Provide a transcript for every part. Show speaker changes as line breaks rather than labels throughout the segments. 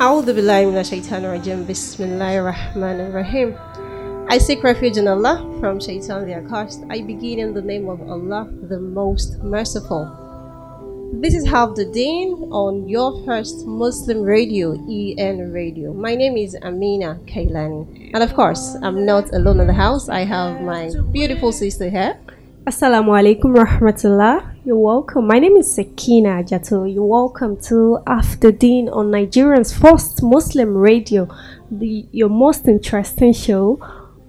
أعوذ بالله من الشيطان الرجيم بسم الله الرحمن الرحيم I seek refuge in Allah from shaitan the accursed. I begin in the name of Allah, the most merciful. This is Half the Deen on your first Muslim radio, EN Radio. My name is Amina Kailani. And of course, I'm not alone in the house. I have my beautiful sister here.
Assalamu alaikum rahmatullah. You're welcome. My name is Sakina Jato. You're welcome to After Deen on Nigerian's first Muslim radio, the your most interesting show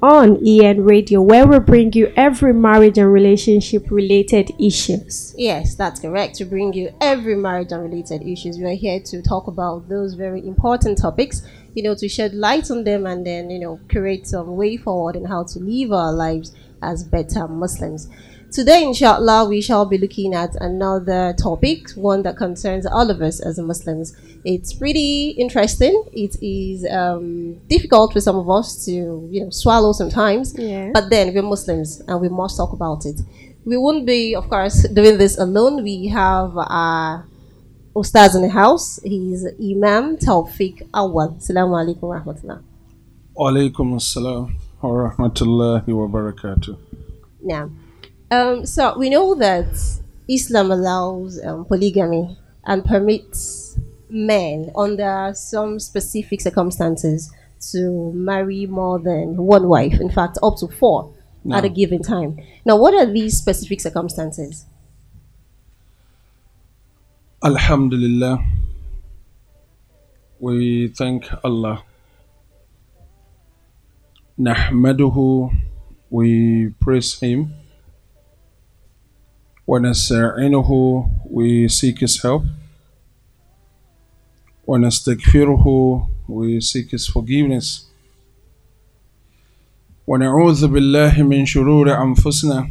on EN Radio, where we bring you every marriage and relationship related issues.
Yes, that's correct. To bring you every marriage and related issues, we are here to talk about those very important topics. You know, to shed light on them and then you know create some way forward in how to live our lives as better Muslims. Today, inshallah, we shall be looking at another topic, one that concerns all of us as Muslims. It's pretty interesting. It is um, difficult for some of us to, you know, swallow sometimes.
Yeah.
But then we're Muslims and we must talk about it. We won't be, of course, doing this alone. We have our Ustaz in the house. He's Imam Tawfiq Awal. Assalamu alaikum wa rahmatullah.
Alaikum assalam wa rahmatullahi wa barakatuh.
Now, um, so we know that Islam allows um, polygamy and permits men under some specific circumstances to marry more than one wife. In fact, up to four at a given time. Now, what are these specific circumstances?
Alhamdulillah. We thank Allah. Nahmaduhu. We praise Him. ونستعينه we seek his help ونستغفره we seek his forgiveness ونعوذ بالله من شرور أنفسنا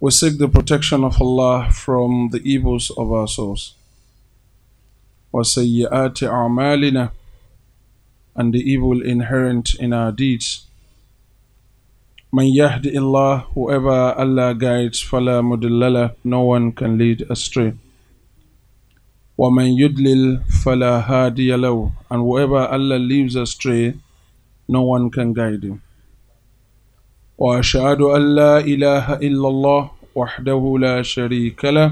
we seek the protection of Allah from the evils of our souls وسيئات أعمالنا and the evil inherent in our deeds. May yahdi Allah, whoever Allah guides, fala mudillala, no one can lead astray. Wa man yudlil, fala hadi and whoever Allah leaves astray, no one can guide him. Wa ashadu Allah ilaha illallah, wahdahu la sharika la,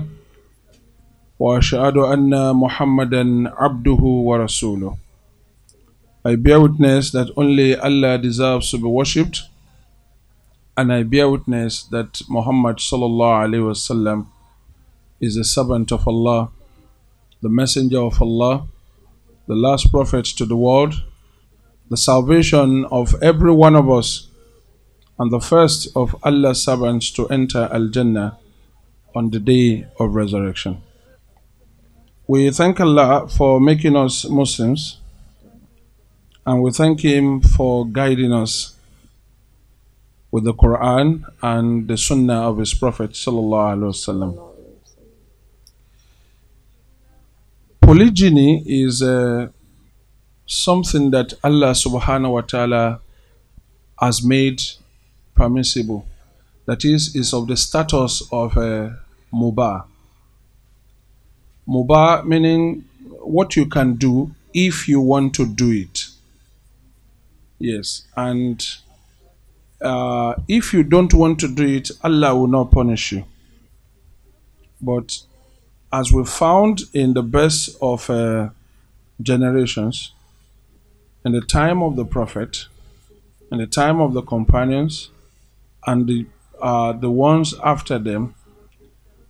wa ashadu anna Muhammadan abduhu wa rasuluh. I bear witness that only Allah deserves to be worshipped and I bear witness that Muhammad sallallahu alaihi wasallam is a servant of Allah, the messenger of Allah, the last prophet to the world, the salvation of every one of us, and the first of Allah's servants to enter Al Jannah on the day of resurrection. We thank Allah for making us Muslims, and we thank Him for guiding us with the Quran and the Sunnah of His Prophet. Polygyny is uh, something that Allah subhanahu wa taala has made permissible. That is, is of the status of a mubah. Mubah meaning what you can do if you want to do it. Yes, and uh, if you don't want to do it, Allah will not punish you. But as we found in the best of uh, generations, in the time of the Prophet, in the time of the companions, and the uh, the ones after them,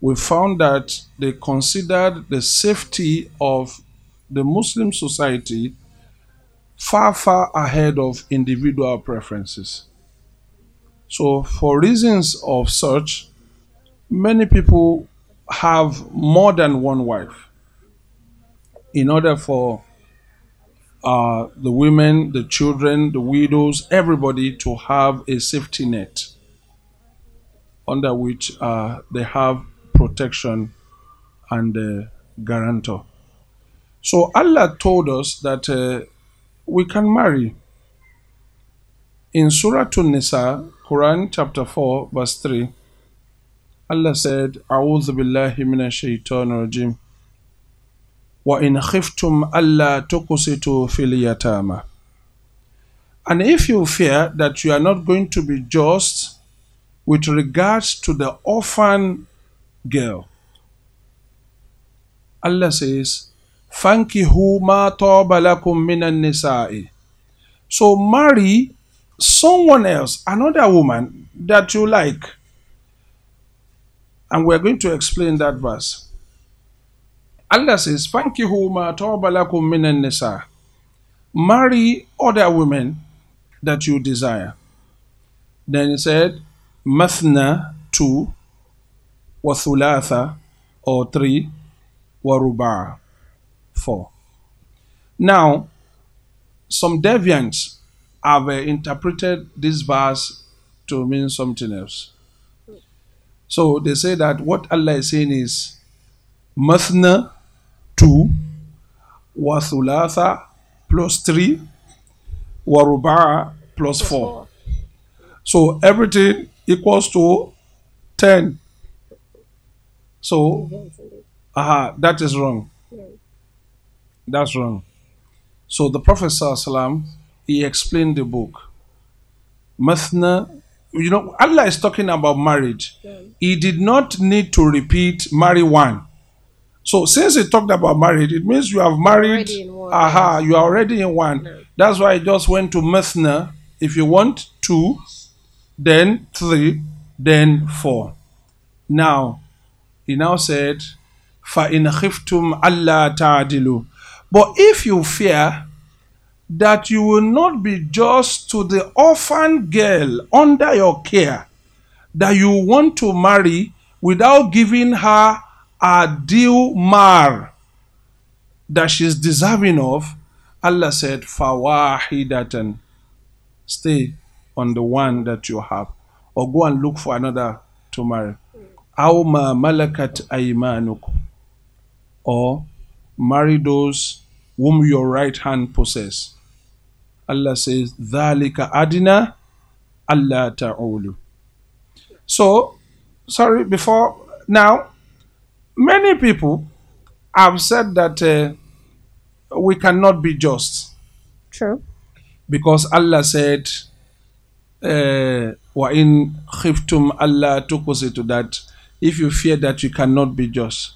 we found that they considered the safety of the Muslim society far, far ahead of individual preferences. So, for reasons of such, many people have more than one wife in order for uh, the women, the children, the widows, everybody to have a safety net under which uh, they have protection and guarantor. So Allah told us that uh, we can marry. In Surah An-Nisa, Quran chapter 4, verse 3, Allah said, أعوذ بالله من الشيطان الرجيم وَإِنْ خِفْتُمْ أَلَّا تُقْسِطُوا فِي الْيَتَامَى And if you fear that you are not going to be just with regards to the orphan girl, Allah says, Fankihu ma toba lakum minan nisa'i. So marry someone else, another woman that you like. And we're going to explain that verse. Allah says, Fankihu ma toba lakum minan. Marry other women that you desire. Then he said, Mathna, two, wa thulatha, or three, wa ruba'a. 4. Now, some deviants have uh, interpreted this verse to mean something else. So they say that what Allah is saying is Masna 2, Wasulatha plus 3, warubara plus 4. So everything equals to 10. So uh -huh, that is wrong. That's wrong. So the Prophet ﷺ, he explained the book. Mathna, you know, Allah is talking about marriage. He did not need to repeat marry one. So since he talked about marriage, it means you have married.
Already in one,
Aha, you are already in one. That's why I just went to Mathna. If you want two, then three, then four. Now, he now said, فَإِنْ خِفْتُمْ أَلَّا تَعْدِلُوا but if you fear that you will not be just to the orphan girl under your care that you want to marry without giving her a due mahr that she's deserving of, Allah said, Fawahidatan. Stay on the one that you have. Or go and look for another to marry. Aw ma malakat. Or marry those whom your right hand possess. Allah says, Dhalika adina Allah ta'ulu. So, sorry, before now, many people have said that uh, we cannot be just
True.
because Allah said, uh, وَإِن خِفْتُمْ أَلَّا تُقْسِطُوا that if you fear that you cannot be just.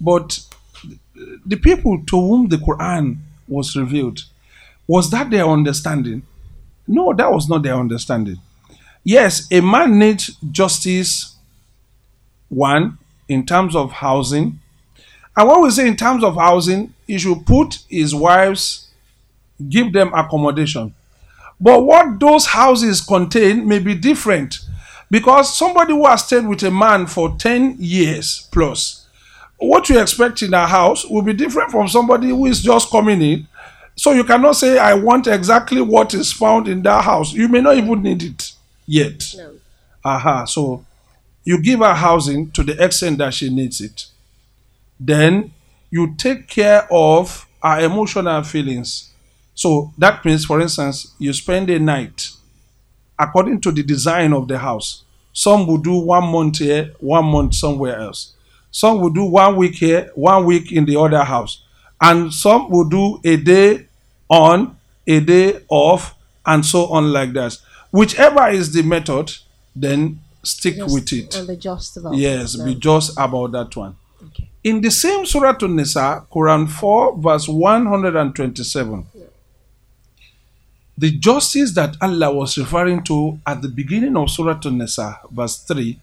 But the people to whom the Quran was revealed, was that their understanding? No, that was not their understanding. Yes, a man needs justice, one, in terms of housing. And what we say in terms of housing, he should put his wives, give them accommodation. But what those houses contain may be different because somebody who has stayed with a man for 10 years plus, what you expect in a house will be different from somebody who is just coming in. So you cannot say, I want exactly what is found in that house. You may not even need it yet.
No.
Aha. So you give her housing to the extent that she needs it. Then you take care of her emotional feelings. So that means, for instance, you spend a night according to the design of the house. Some will do one month here, one month somewhere else. Some will do one week here, one week in the other house. And some will do a day on, a day off, and so on like that. Whichever is the method, then stick
Just-
with it.
And be just about
Yes, be just about that one.
Okay.
In the same Surah to Nisa, Quran 4, verse 127, the justice that Allah was referring to at the beginning of Surah to Nisa, verse 3,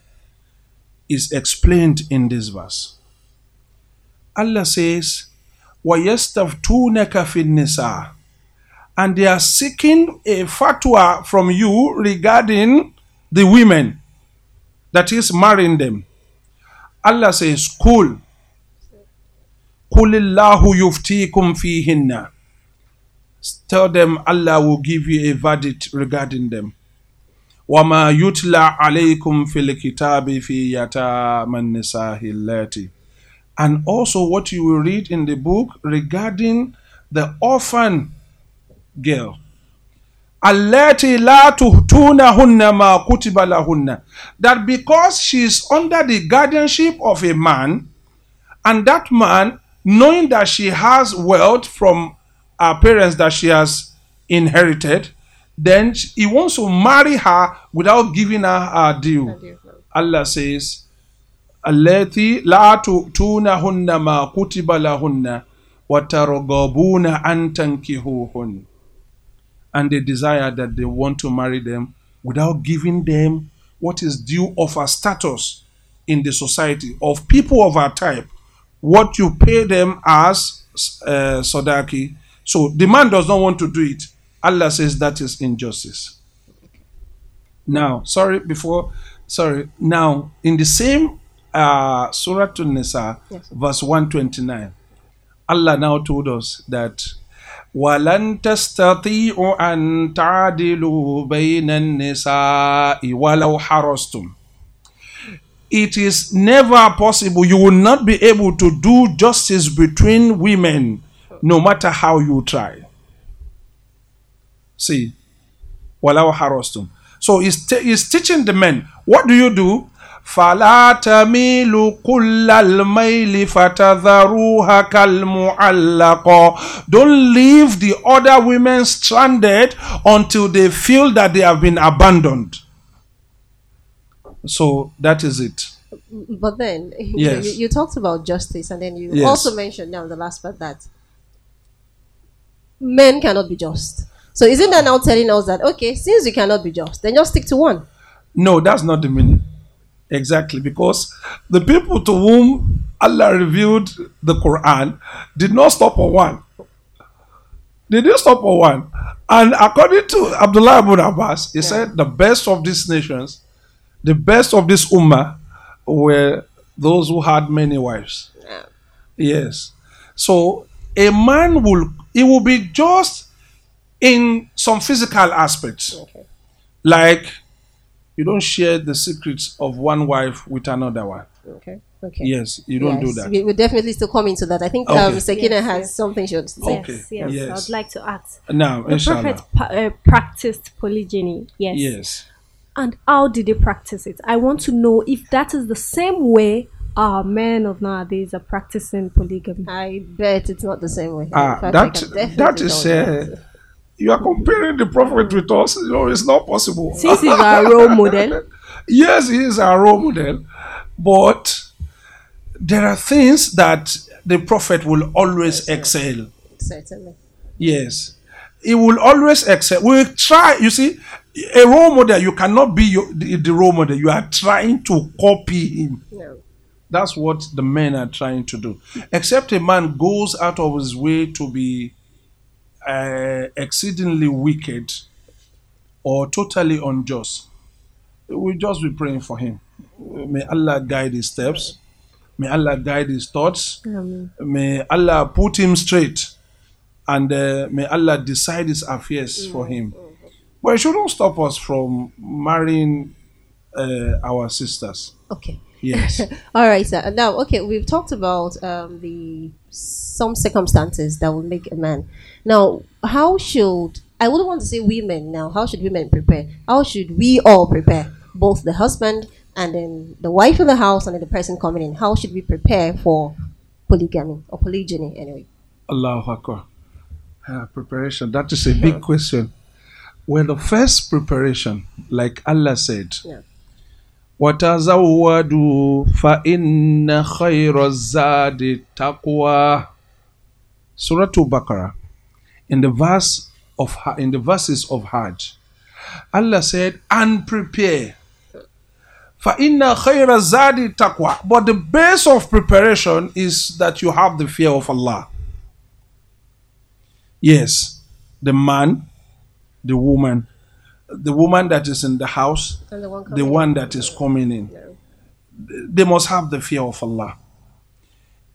is explained in this verse. Allah says, وَيَسْتَفْتُونَكَ فِي النِّسَاءِ And they are seeking a fatwa from you regarding the women, that is marrying them. Allah says, Cool. Kulillahu yuftikum fihinna. Tell them Allah will give you a verdict regarding them. وما يتلى عليكم في الكتاب في يتامى النساء اللاتي and also what you will read in the book regarding the orphan girl allati la tuhtunahunna ma kutiba lahunna that because she is under the guardianship of a man and that man knowing that she has wealth from her parents that she has inherited, then sh- he wants to marry her without giving her her due. Allah says, التي لا تؤتونهن ما كتب لهن وترغبون أن تنكحوهن and they desire that they want to marry them without giving them what is due of our status in the society of people of our type what you pay them as uh, sodaki so the man does not want to do it allah says that is injustice now sorry before sorry now in the same uh, surah to nisa
Yes.
verse 129 allah now told us that ولن تستطيعوا أن تعدلوا بين النساء ولو حرصتم It is never possible. You will not be able to do justice between women no matter how you try. See, ولو حرصتم. So he's, t- he's teaching the men, what do you do? فلا تميلوا كل الميل فتذروها كالمعلقة Don't leave the other women stranded until they feel that they have been abandoned. So that is it.
But then
Yes.
you, you talked about justice, and then you
Yes.
also mentioned now in the last part that men cannot be just. So isn't that now telling us that okay, since you cannot be just, then just stick to one?
No, that's not the meaning. Exactly, because the people to whom Allah revealed the Quran did not stop on one. They didn't stop on one. And according to Abdullah ibn Abbas, he said the best of these nations, the best of this ummah were those who had many wives. Yes. So a man will he will be just in some physical aspects. Like you don't share the secrets of one wife with another one.
Okay. Okay.
Yes, you don't do that.
We will definitely still come into that. I think
Okay.
um, Sakina
Yes,
has
yes.
something she wants to say.
Okay.
Yes, yes.
Yes.
I'd like to ask.
Now,
The
inshallah.
Prophet pa- uh, practiced polygyny. Yes.
Yes.
And how did they practice it? I want to know if that is the same way our men of nowadays are practicing polygamy.
I bet it's not the same way. In
Ah,
fact,
that, that is
tell you
uh,
that.
You are comparing the prophet with us. You know, it's not possible.
Since he's our role model,
yes, he is our role model, but there are things that the prophet will always excel.
certainly.
Yes. He will always excel. We will try, you see, a role model, you cannot be your, the, the role model. You are trying to copy him.
No.
That's what the men are trying to do. Except a man goes out of his way to be uh, exceedingly wicked or totally unjust. We just be praying for him. May Allah guide his steps. May Allah guide his thoughts. May Allah put him straight. And uh, may Allah decide his affairs for him. But it shouldn't stop us from marrying uh, our sisters.
Okay.
Yes.
All right, sir. Now, okay, we've talked about um, the some circumstances that will make a man. Now, how should I wouldn't want to say women now? How should women prepare? How should we all prepare? Both the husband and then the wife in the house and then the person coming in. How should we prepare for polygamy or polygyny anyway?
Allahu Akbar. Ah, preparation. That is a big question. Well, the first preparation, like Allah said,
Yeah.
وَتَزَوَّدُوا فَإِنَّ خَيْرَ الزَّادِ التَّقْوَى Surah Al-Baqarah, in the verse of Ha- in the verses of Hajj, Allah said, "And prepare." فَإِنَّ خَيْرَ الزَّادِ التَّقْوَى But the base of preparation is that you have the fear of Allah. Yes, the man, the woman, the woman that is in the house,
And the one
the
coming
one
in.
that is coming in. They must have the fear of Allah.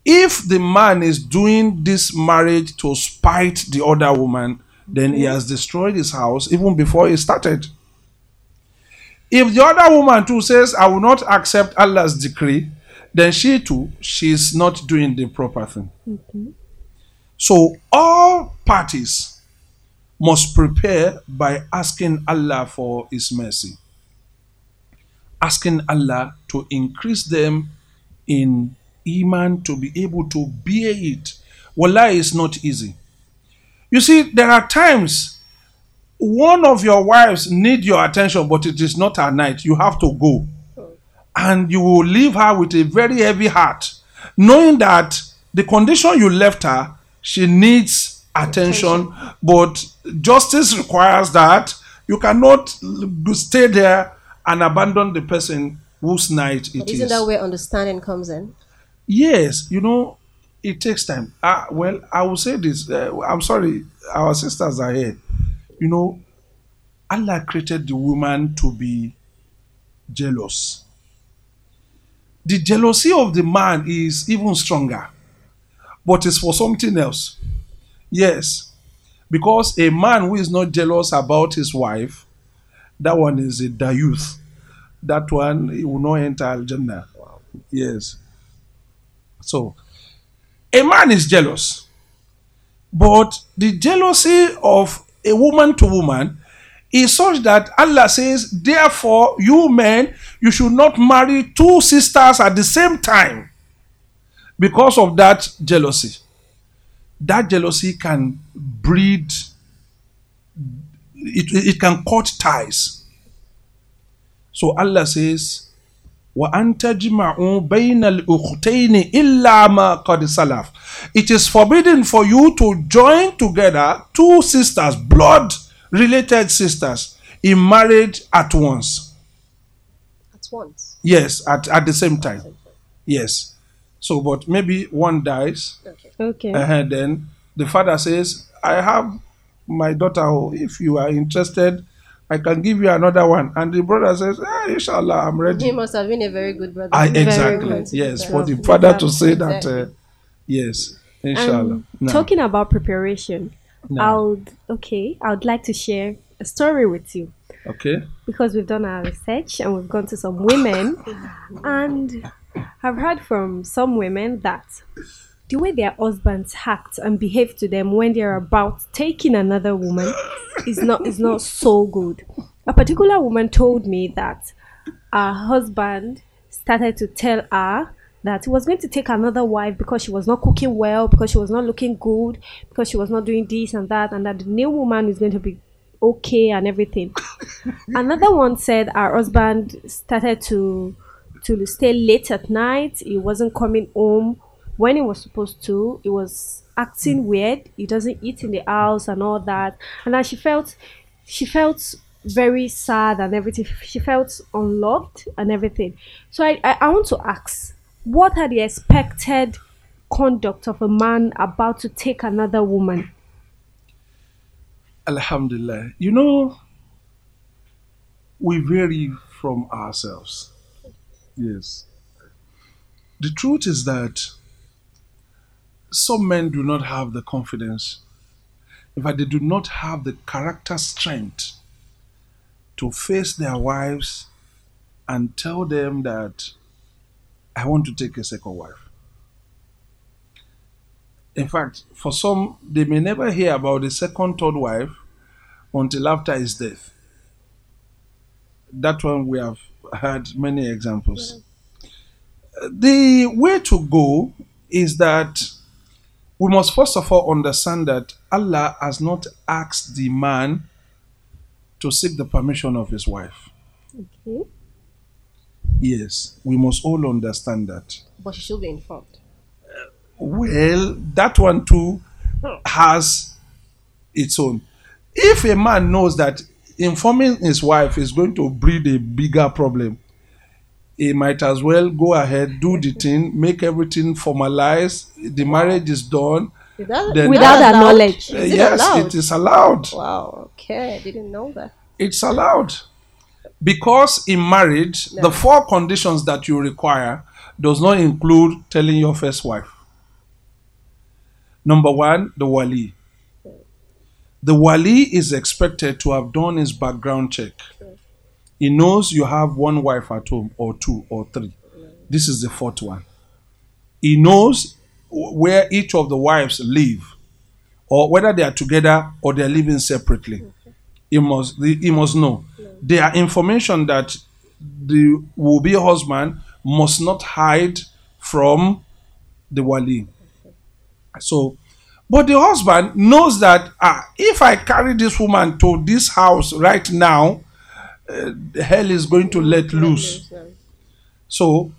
If the man is doing this marriage to spite the other woman, then he has destroyed his house even before he started. If the other woman too says, I will not accept Allah's decree, then she too, she is not doing the proper thing. So all parties must prepare by asking Allah for His mercy, asking Allah to increase them in iman to be able to bear it. Wallah is not easy. You see, there are times one of your wives need your attention, but it is not her night. You have to go. And you will leave her with a very heavy heart, knowing that the condition you left her, she needs attention, but justice requires that you cannot stay there and abandon the person whose night it
But
is.
isn't that where understanding comes in?
Yes, you know, it takes time. Uh, well, I will say this. Uh, I'm sorry, our sisters are here. You know, Allah created the woman to be jealous. The jealousy of the man is even stronger, but it's for something else. Yes, because a man who is not jealous about his wife, that one is a dayuth. That one he will not enter Al Jannah. Yes. So, a man is jealous, but the jealousy of a woman to woman is such that Allah says, therefore, you men, you should not marry two sisters at the same time because of that jealousy. That jealousy can breed, it, it can cut ties. So Allah says, وَأَن تَجْمَعُوا بَيْنَ الْأُخْتَيْنِ إِلَّا مَا قَدْ سَلَفَ It is forbidden for you to join together two sisters, blood-related sisters, in marriage at once.
At once.
Yes, at, at the same time. Yes. So, but maybe one dies,
Okay.
Okay.
and then the father says, I have my daughter, oh, if you are interested, I can give you another one. And the brother says, ah, Inshallah, I'm ready.
He must have been a very good brother.
I, exactly. Yes, for the father to say that. Uh, yes, inshallah. Now,
Talking about preparation,
now,
I would okay. I would like to share a story with you
okay.
because we've done our research and we've gone to some women, and I've heard from some women that the way their husbands act and behave to them when they're about taking another woman is not is not so good. A particular woman told me that her husband started to tell her that he was going to take another wife because she was not cooking well, because she was not looking good, because she was not doing this and that, and that the new woman is going to be okay and everything. Another one said her husband started to to stay late at night. He wasn't coming home when he was supposed to. He was acting hmm. weird. He doesn't eat in the house and all that. And then she felt she felt very sad and everything. She felt unloved and everything. So I, I, I want to ask, what are the expected conduct of a man about to take another woman?
Alhamdulillah. You know, we vary from ourselves. Yes. The truth is that some men do not have the confidence. In fact, they do not have the character strength to face their wives and tell them that I want to take a second wife. In fact, for some, they may never hear about the second, third wife until after his death. That one we have had many examples. The way to go is that we must first of all understand that Allah has not asked the man to seek the permission of his wife.
Okay.
Yes, we must all understand that.
But she should be informed.
Well, that one too has its own. If a man knows that informing his wife is going to breed a bigger problem, he might as well go ahead, do the thing, make everything formalized. The marriage is done.
Without,
Then-
Without
that
her knowledge.
Uh,
it
yes,
allowed?
it is allowed.
Wow. Okay, I didn't know that.
It's allowed. Because in marriage,
No.
the four conditions that you require does not include telling your first wife. Number one, the wali. The wali is expected to have done his background check. He knows you have one wife at home, or two, or three. This is the fourth one. He knows where each of the wives live, or whether they are together or they are living separately. He must he must know. There are information that the will be husband must not hide from the wali. So, but the husband knows that ah, if I carry this woman to this house right now, uh, hell is going to let loose. So,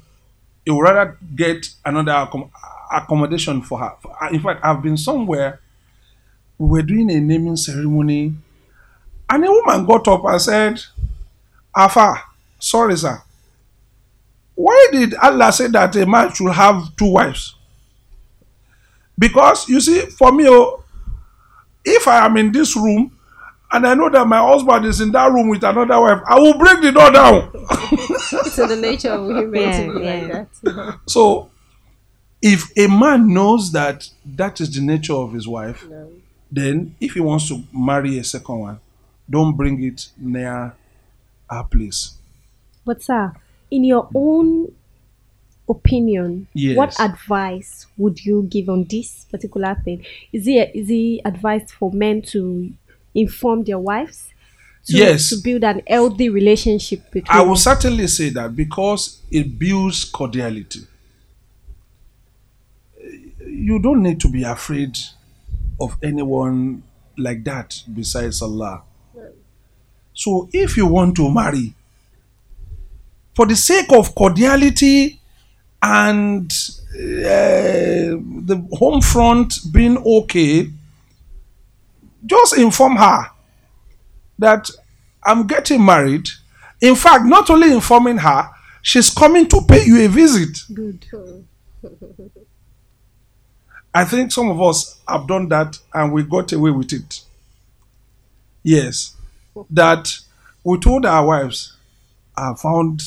you would rather get another accom- accommodation for her. In fact, I've been somewhere, we were doing a naming ceremony, and a woman got up and said, Afa, sorry, sir. Why did Allah say that a man should have two wives? Because you see, for me, oh, if I am in this room and I know that my husband is in that room with another wife, I will break the door down.
it's in the nature of women
Yeah,
to be
yeah.
like that.
so, if a man knows that that is the nature of his wife,
No.
then if he wants to marry a second one, don't bring it near our place.
But sir, in your own opinion,
Yes.
what advice would you give on this particular thing? Is it is it advice for men to inform their wives? To,
Yes.
To build an healthy relationship between
I will certainly say that because it builds cordiality. You don't need to be afraid of anyone like that besides Allah. So if you want to marry, for the sake of cordiality and uh, the home front being okay, just inform her that I'm getting married. In fact, not only informing her, she's coming to pay you a visit.
good.
I think some of us have done that and we got away with it. Yes. That we told our wives, I found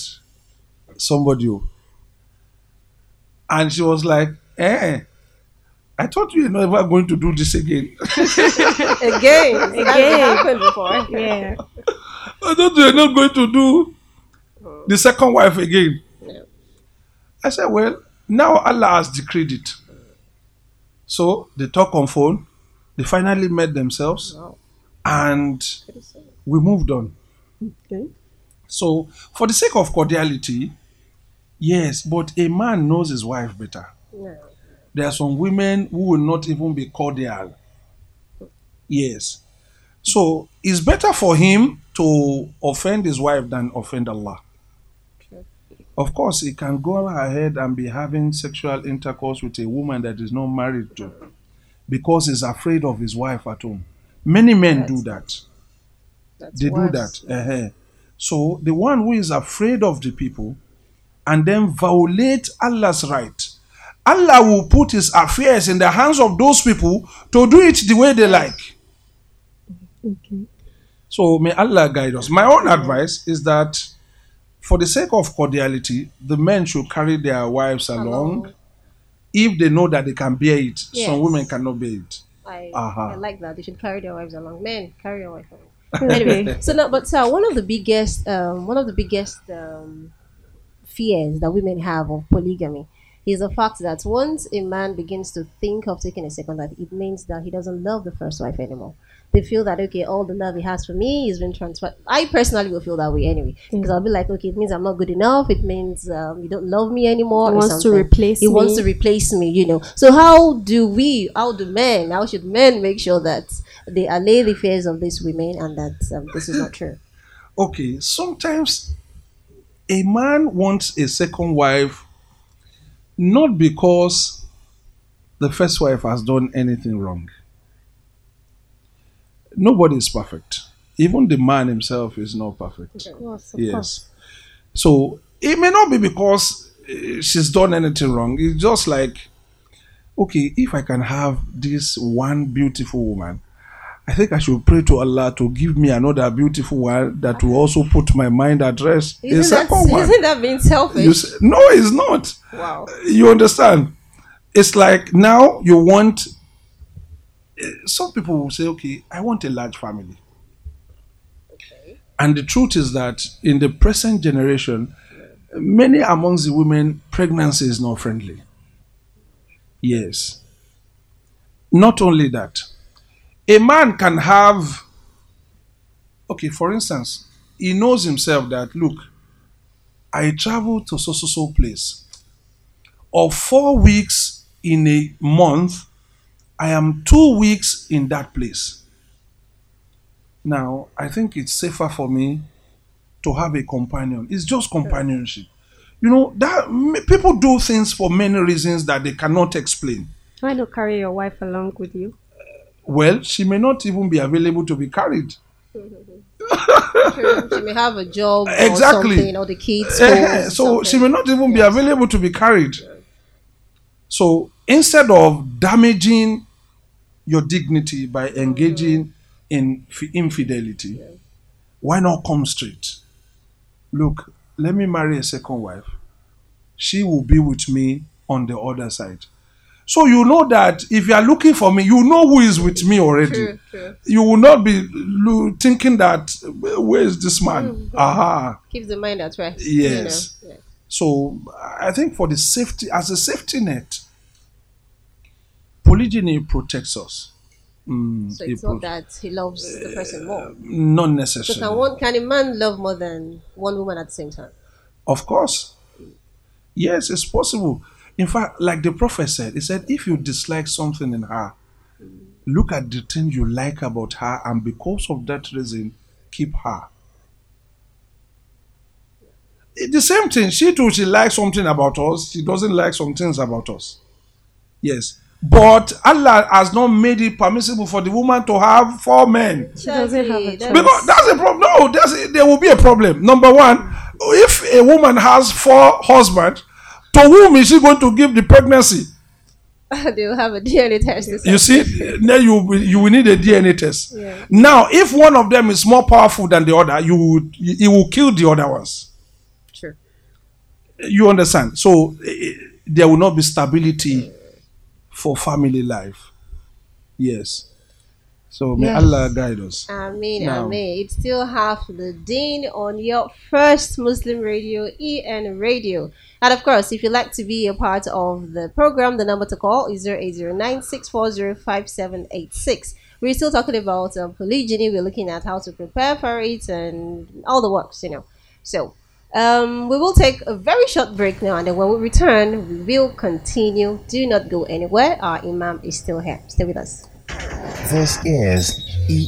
somebody. oh." And she was like, eh, I thought you were never going to do this again.
Again, again,
Again.
happened before.
Yeah.
I thought you were not going to do the second wife again.
Yeah.
I said, Well, now Allah has decreed it. So they talk on phone, they finally met themselves,
Wow.
and we moved on.
Okay.
So, for the sake of cordiality, yes, but a man knows his wife better.
No.
There are some women who will not even be cordial. Yes. So, it's better for him to offend his wife than offend Allah. Of course, he can go ahead and be having sexual intercourse with a woman that is not married to because he's afraid of his wife at home. Many men do that.
That's
They do that. Uh-huh. So the one who is afraid of the people and then violate Allah's right, Allah will put his affairs in the hands of those people to do it the way they like.
Okay.
So may Allah guide us. My own advice is that for the sake of cordiality, the men should carry their wives along
Along.
if they know that they can bear it. Some women cannot bear it.
I,
Uh-huh.
I like that. They should carry their wives along. Men, carry your wife along. anyway, so now, but sir, one of the biggest, um, one of the biggest um, fears that women have of polygamy is the fact that once a man begins to think of taking a second wife, it means that he doesn't love the first wife anymore. They feel that okay, all the love he has for me is been transferred. I personally will feel that way anyway, because I'll be like, okay, it means I'm not good enough. It means um, you don't love me anymore.
He
or
wants to replace
He wants
me.
to replace me. You know. So how do we? How do men? How should men make sure that they allay the fears of these women and that um, this is not true?
Okay, sometimes a man wants a second wife not because the first wife has done anything wrong. Nobody is perfect. Even the man himself is not perfect.
Of course, of course.
Yes. So it may not be because uh, she's done anything wrong. It's just like, okay, if I can have this one beautiful woman, I think I should pray to Allah to give me another beautiful one that will also put my mind at rest.
Isn't that,
second one.
isn't that being selfish?
Say, no, it's not.
wow.
You understand? It's like now you want. Some people will say, okay, I want a large family. Okay. And the truth is that in the present generation, many amongst the women, pregnancy is not friendly. Yes. Not only that, a man can have, okay, for instance, he knows himself that, look, I travel to so so so place. or four weeks in a month, I am two weeks in that place. Now, I think it's safer for me to have a companion. It's just companionship. You know, that people do things for many reasons that they cannot explain.
Why not carry your wife along with you?
Well, she may not even be available to be carried.
She may have a job
Exactly.
or something, or the kids.
Eh, so she may not even be available to be carried. So instead of damaging your dignity by engaging in f- infidelity, why not come straight? Look, let me marry a second wife. She will be with me on the other side. So you know that if you are looking for me, you know who is with me already.
True, true.
You will not be lo- thinking that where is this man? Aha.
Keeps the mind at rest.
Yes.
You know? yeah.
So I think for the safety, as a safety net, polygyny protects us. Mm,
So it's not
pro-
that he loves the person more.
not
So can
necessarily.
one can a man love more than one woman at the same time?
Of course. Yes, it's possible. In fact, like the prophet said, he said, if you dislike something in her, look at the thing you like about her, and because of that reason, keep her. It's the same thing. She too, she likes something about us. She doesn't like some things about us. Yes. But Allah has not made it permissible for the woman to have four men.
She doesn't have a choice.
Because that's a problem. No, there's a, there will be a problem. Number one, if a woman has four husbands, to whom is she going to give the pregnancy?
they will have a DNA test.
You see, then you you will need a DNA test.
Yeah.
Now, if one of them is more powerful than the other, you it will kill the other ones.
Sure.
You understand? So eh, there will not be stability for family life. Yes. So may
Yes.
Allah guide us.
Amen,
Now-
amen. It's still half the deen on your first Muslim radio, EN Radio. And of course, if you'd like to be a part of the program, the number to call is 0809-640-5786. We're still talking about um, polygyny. We're looking at how to prepare for it and all the works, you know. So, um, we will take a very short break now, and then when we return, we will continue. Do not go anywhere. Our Imam is still here. Stay with us.
This is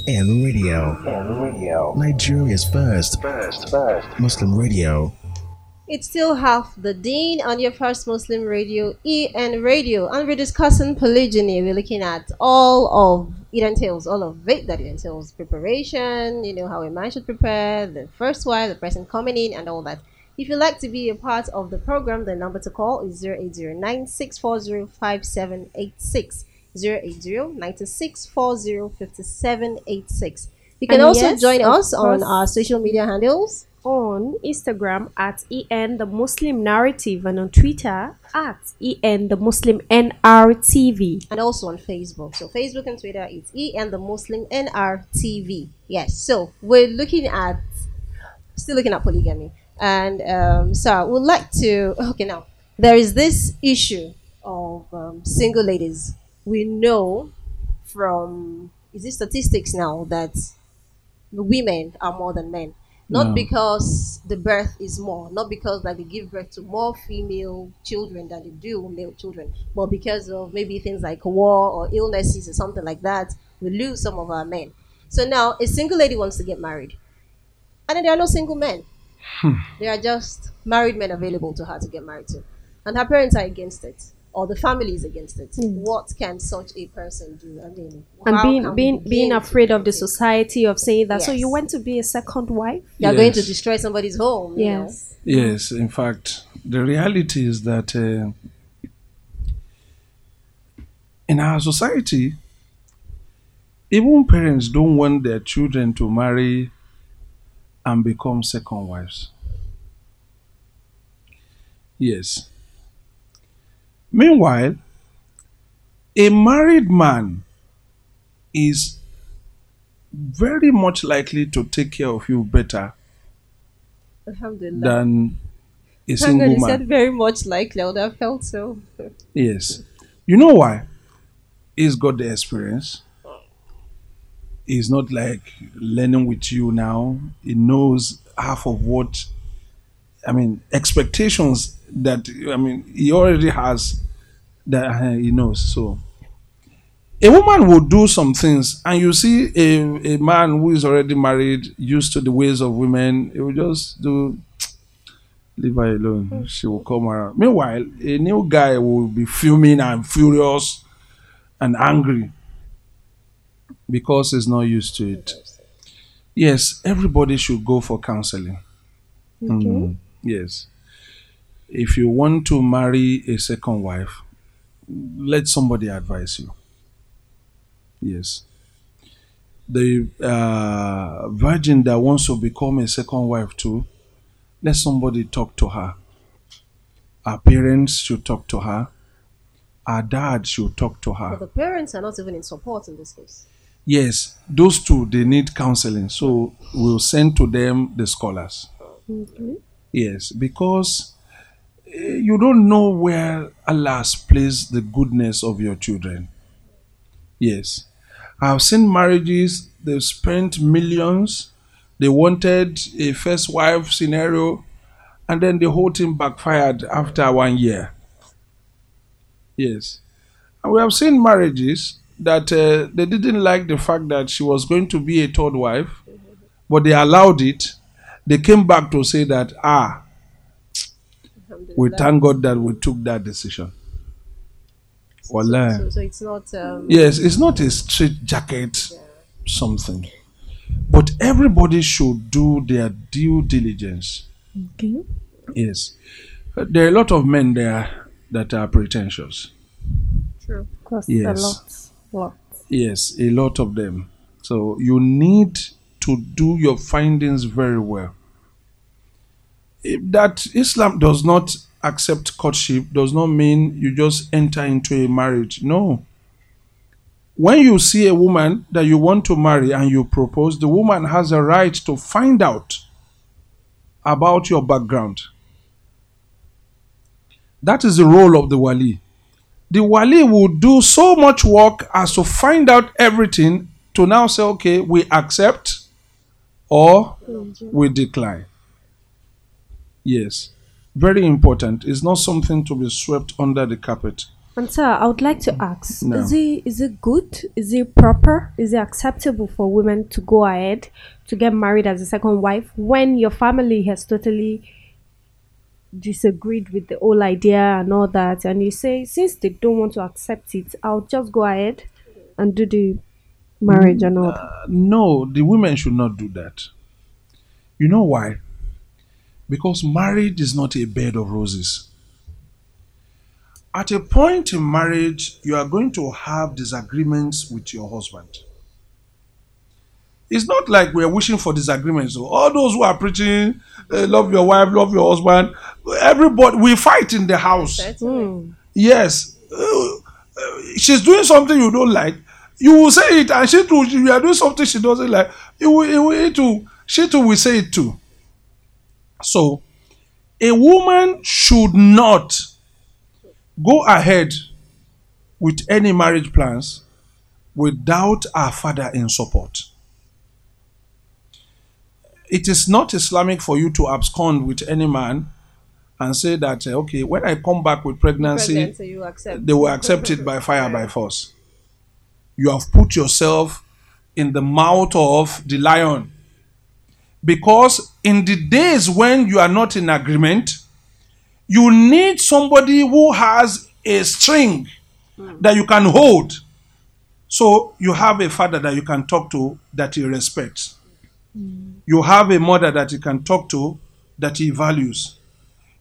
EN Radio. Nigeria's first, Muslim radio.
It's still half the deen on your first Muslim radio, EN Radio, and we're discussing polygyny. We're looking at all of it entails, all of it that it entails preparation, you know, how a man should prepare, the first wife, the person coming in, and all that. If you'd like to be a part of the program, the number to call is 0809 640 5786. 080 9640 5786. You can
And
also
yes,
join us on our social media handles.
on Instagram at en the Muslim narrative and on Twitter at en the Muslim nrtv.
and also on Facebook. So Facebook and Twitter it's EN the Muslim NRTV. Yes. So we're looking at still looking at polygamy. And um so we'd like to okay now there is this issue of um, single ladies. We know from is it statistics now that women are more than men. Not
Yeah.
because the birth is more, not because like they give birth to more female children than they do male children, but because of maybe things like war or illnesses or something like that, we lose some of our men. So now a single lady wants to get married, and then there are no single men. Hmm. There are just married men available to her to get married to, and her parents are against it, or the family is against it. What can such a person do? I mean,
And
how
being being being afraid of the
it?
society of saying that. So you
Yes.
want to be a second wife?
You're going to destroy somebody's home. you know?
Yes.
Yes, in fact, the reality is that uh, in our society, even parents don't want their children to marry and become second wives. Yes. Meanwhile, a married man is very much likely to take care of you better than a single man.
said very much likely. I would have felt so.
Yes. You know why? He's got the experience. He's not like learning with you now. He knows half of what, I mean, expectations that, I mean, he already has that uh, he knows. So a woman will do some things, and you see a, a man who is already married, used to the ways of women, he will just do leave her alone. She will come around. Meanwhile, a new guy will be fuming and furious and angry because he's not used to it. Yes, everybody should go for counseling. Mm, yes. If you want to marry a second wife, let somebody advise you. Yes. The uh, virgin that wants to become a second wife too, let somebody talk to her. Our parents should talk to her. Our dad should talk to her.
But the parents are not even in support in this case.
Yes, those two they need counseling. So we'll send to them the scholars. Yes, because eh, you don't know where Allah has placed the goodness of your children. Yes. I've seen marriages, they've spent millions, they wanted a first wife scenario, and then the whole thing backfired after one year. Yes. And we have seen marriages that uh, they didn't like the fact that she was going to be a third wife, but they allowed it. They came back to say that, ah, we thank God that we took that decision. Wallah.
So, so it's not. Um,
Yes, it's not a straight jacket something. But everybody should do their due diligence.
Okay.
Yes. There are a lot of men there that are pretentious.
True.
Course,
Yes.
a lot. lot.
Yes, a lot of them. So you need to do your findings very well. If that Islam does not accept courtship does not mean you just enter into a marriage. No. When you see a woman that you want to marry and you propose, the woman has a right to find out about your background. That is the role of the wali the wali will do so much work as to find out everything to now say, okay, we accept or we decline. Yes. Very important. It's not something to be swept under the carpet.
And sir, I would like to ask:
No.
Is it is it good? Is it proper? Is it acceptable for women to go ahead to get married as a second wife when your family has totally disagreed with the whole idea and all that, and you say since they don't want to accept it, I'll just go ahead and do the marriage and all. that.
Uh, no, the women should not do that. You know why? Because marriage is not a bed of roses. At a point in marriage, you are going to have disagreements with your husband. It's not like we're wishing for disagreements. So all those who are preaching, uh, love your wife, love your husband, everybody, we fight in the house.
Certainly.
Yes. Uh, uh, she's doing something you don't like. You will say it, and she too. You are doing something she doesn't like. You will, you will it too. She too will say it too. So, a woman should not go ahead with any marriage plans without her father in support. It is not Islamic for you to abscond with any man and say that, uh, okay, when I come back with pregnancy,
Pregnancy,
they will accept it by fire by force. You have put yourself in the mouth of the lion. Because in the days when you are not in agreement, you need somebody who has a string hmm. that you can hold. So you have a father that you can talk to that he respects. Hmm. You have a mother that you can talk to that he values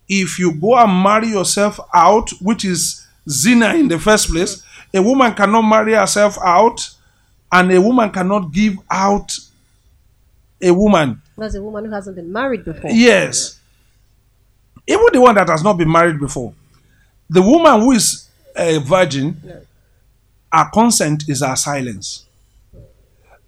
if you go and marry yourself out, which is zina in the first place, a woman cannot marry herself out, and a woman cannot give out a woman.
That's a woman who hasn't been married before.
Yes. Even the one that has not been married before. The woman who is a virgin, her consent is her silence.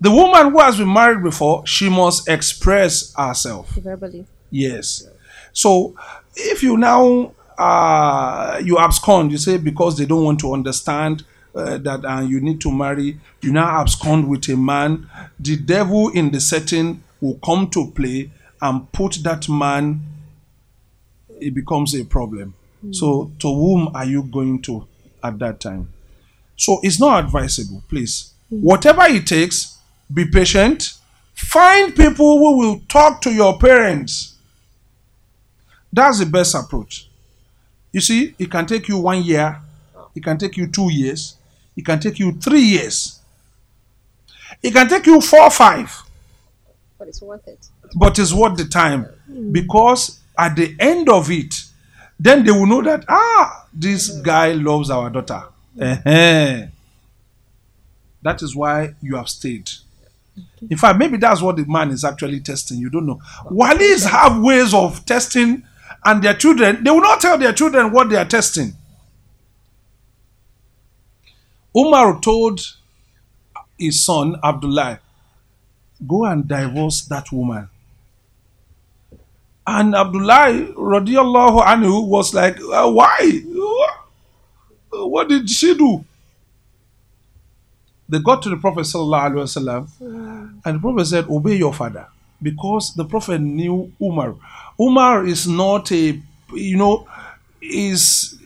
The woman who has been married before, she must express herself.
Verbally.
Yes. So if you now uh, you abscond, you say because they don't want to understand uh, that uh, you need to marry, you now abscond with a man. The devil in the setting will come to play and put that man. It becomes a problem. So to whom are you going to? at that time. So it's not advisable, please. Whatever it takes, be patient. Find people who will talk to your parents. That's the best approach. You see, it can take you one year, it can take you two years, it can take you three years, it can take you four, five
But it's worth it.
but it's worth the time because at the end of it, then they will know that ah, this guy loves our daughter. That is why you have stayed. In fact, maybe that's what the man is actually testing. You don't know. Walis have ways of testing, and their children, they will not tell their children what they are testing. Umar told his son Abdullah, go and divorce that woman. And Abdullah radiallahu anhu was like, "Uh, why? What- What did she do? They got to the Prophet sallallahu alaihi wasallam, and the Prophet said, "Obey your father," because the Prophet knew Umar. Umar is not a, you know, is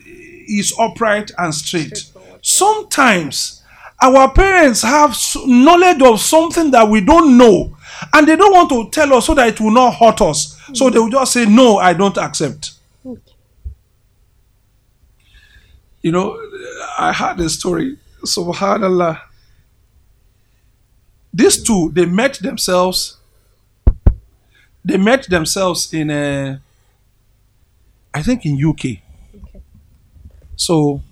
is upright and straight. Sometimes our parents have knowledge of something that we don't know, and they don't want to tell us so that it will not hurt us. So they will just say, "No, I don't accept." You know, I had a story. Subhanallah. These two, they met themselves. They met themselves in a, I think in UK. Okay. So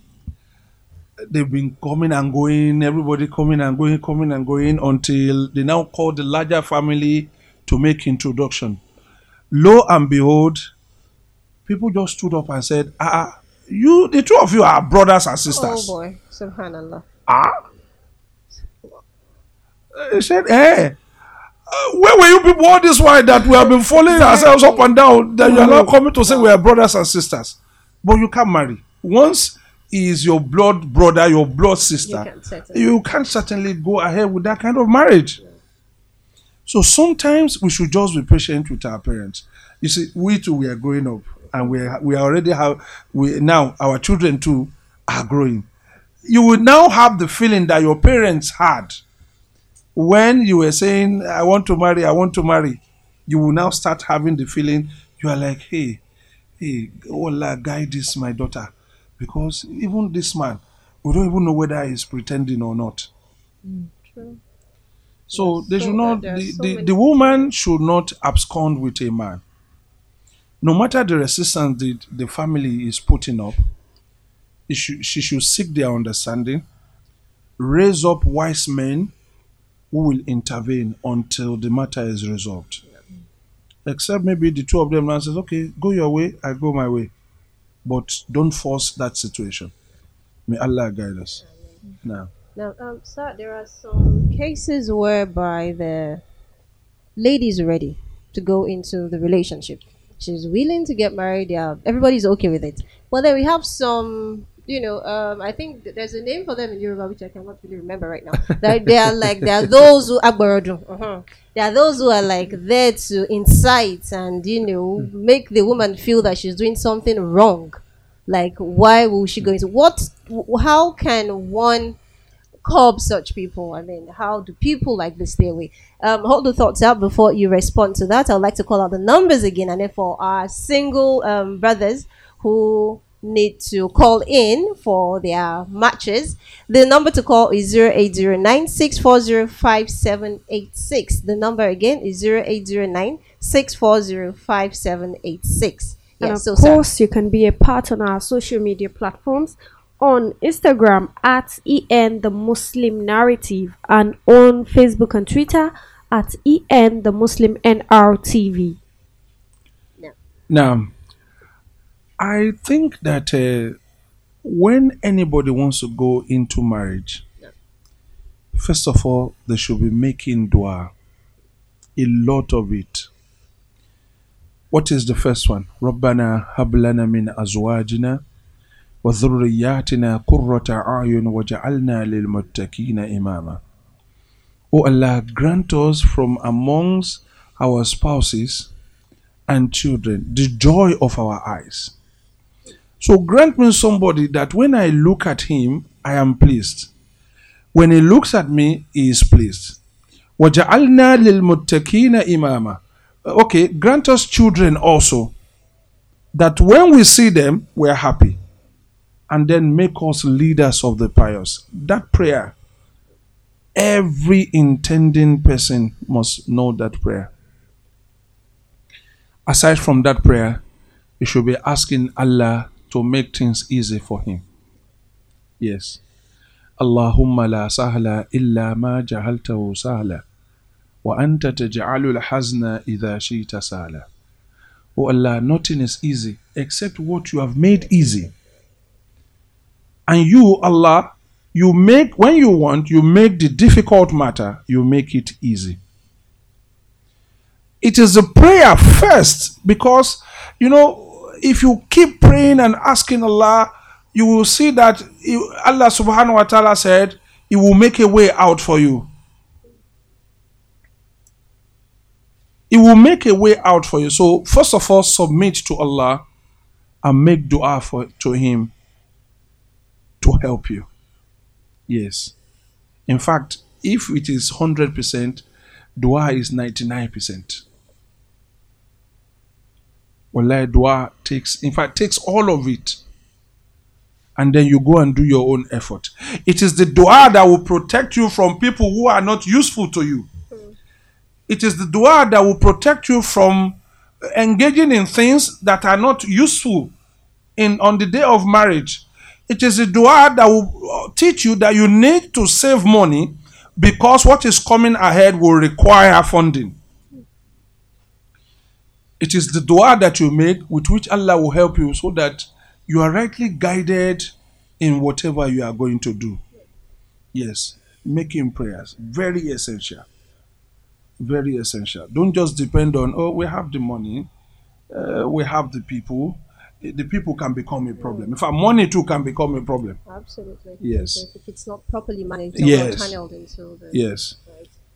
they've been coming and going, everybody coming and going, coming and going until they now call the larger family to make introduction. Lo and behold, people just stood up and said, Ah, you, the two of you are brothers and sisters.
Oh boy, subhanallah.
Ah. He said, eh. uh, where were you people all this while that we have been following ourselves up and down? That you are now coming to say we are brothers and sisters. But you can't marry. Once is your blood brother, your blood sister,
can't certainly.
you can't certainly go ahead with that kind of marriage. So sometimes we should just be patient with our parents. You see, we too we are growing up, and we are, we already have we now our children too are growing. You will now have the feeling that your parents had when you were saying, "I want to marry, I want to marry." You will now start having the feeling you are like, "Hey, hey, Allah, guide this my daughter," because even this man, we don't even know whether he's pretending or not.
Mm, true.
So they
so-
should not. The,
so
the,
many-
the woman should not abscond with a man. No matter the resistance the, the family is putting up, should, she should seek their understanding, raise up wise men who will intervene until the matter is resolved. Except maybe the two of them now says, "Okay, go your way, I go my way," but don't force that situation. May Allah guide us. Now.
Now, um, sir, there are some cases whereby the lady is ready to go into the relationship. She's willing to get married. Yeah, everybody's okay with it. But then we have some, you know, um, I think th- there's a name for them in Yoruba which I cannot really remember right now. That they are like there are those who agbarodu. Uh-huh. There are those who are like there to incite and you know make the woman feel that she's doing something wrong. Like why will she go into what? w- How can one curb such people? I mean, how do people like this stay away? Um, hold the thoughts out before you respond to that. I'd like to call out the numbers again, and then for our single um, brothers who need to call in for their matches, the number to call is 0809 640 5786. The number again is 0809 640 5786.
And
Yes,
of
so sir.
course, you can be a part on our social media platforms on Instagram at EN the Muslim Narrative and on Facebook and Twitter at EN the Muslim NRTV.
Now, I think that uh, when anybody wants to go into marriage, first of all, they should be making dua. A lot of it. What is the first one? ربنا هب لنا من أزواجنا وذرياتنا قرة أعين وجعلنا للمتقين إماما. O Allah, grant us from amongst our spouses and children the joy of our eyes So grant me somebody that when I look at him, I am pleased. When he looks at me, he is pleased. وَجَعَلْنَا لِلْمُتَّقِينَ إِمَامًا Okay, grant us children also, that when we see them, we are happy. And then make us leaders of the pious. That prayer, every intending person must know that prayer. Aside from that prayer, you should be asking Allah to make things easy for him. Yes. اللهم لا سهل إلا ما جعلته سهلا وأنت تجعل الحزن إذا شئت سهلا Oh Allah, nothing is easy except what you have made easy. And you, Allah, you make, when you want, you make the difficult matter, you make it easy. It is a prayer first because, you know, if you keep praying and asking Allah, you will see that Allah subhanahu wa ta'ala said, He will make a way out for you. He will make a way out for you. So, first of all, submit to Allah and make dua for, to Him to help you. Yes. In fact, if it is 100%, dua is 99%. Wallahi, dua takes, in fact, takes all of it. And then you go and do your own effort. It is the dua that will protect you from people who are not useful to you. It is the dua that will protect you from engaging in things that are not useful in on the day of marriage. It is a dua that will uh, teach you that you need to save money because what is coming ahead will require funding. It is the dua that you make with which Allah will help you so that you are rightly guided in whatever you are going to do. Yes, making prayers very essential. Very essential. Don't just depend on oh we have the money, uh, we have the people. The people can become a problem. In fact, money too can become a problem.
Absolutely.
Yes.
If it's not properly managed or
Yes.
channeled into the
Yes.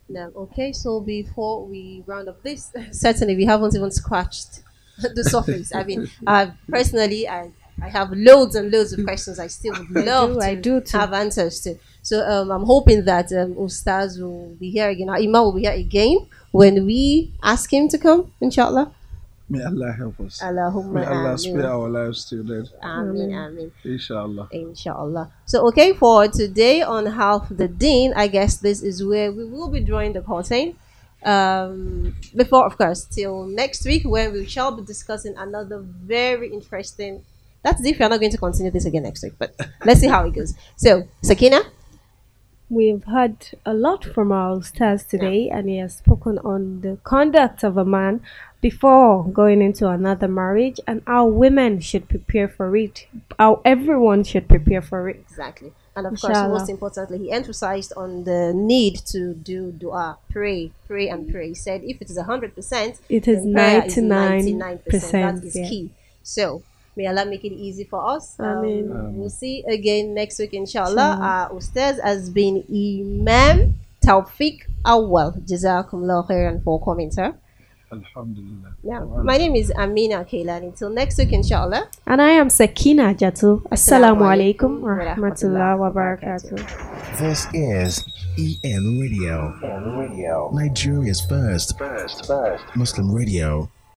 Now, okay. So before we round up this, certainly we haven't even scratched the surface. I mean, uh, personally, I I have loads and loads of questions. I still would love
do,
to
I do
have answers to. So um, I'm hoping that um, Ustaz will be here again. Our Imam will be here again when we ask him to come. Inshallah.
May Allah help us.
Allahumma
May Allah
ameen.
spare our lives till then.
Ameen. Ameen.
Inshallah.
Inshallah. So, okay, for today on Half the Deen, I guess this is where we will be drawing the curtain. Um, before, of course, till next week when we shall be discussing another very interesting. That's if you're not going to continue this again next week, but let's see how it goes. So, Sakina,
We've heard a lot from our Ustaz today, and he has spoken on the conduct of a man before going into another marriage and how women should prepare for it, how everyone should prepare for it.
exactly. And of course, most importantly, he emphasized on the need to do dua, pray, pray, and pray. He said if it is 100%,
It is
then prayer is
99%,
99%. That is
yeah.
key. So, may Allah make it easy for us.
Ameen.
Um, we'll see again next week, inshallah. Our Ustaz has been Imam Tawfiq Awal. Jazakumullah khairan for coming, sir.
Alhamdulillah.
Now, my name is Amina Kailani. Until next week, inshallah.
And I am Sakina Jatu. Assalamu alaikum wa
wa
rahmatullahi wa barakatuh.
This is EN Radio. Nigeria's first, first, first Muslim radio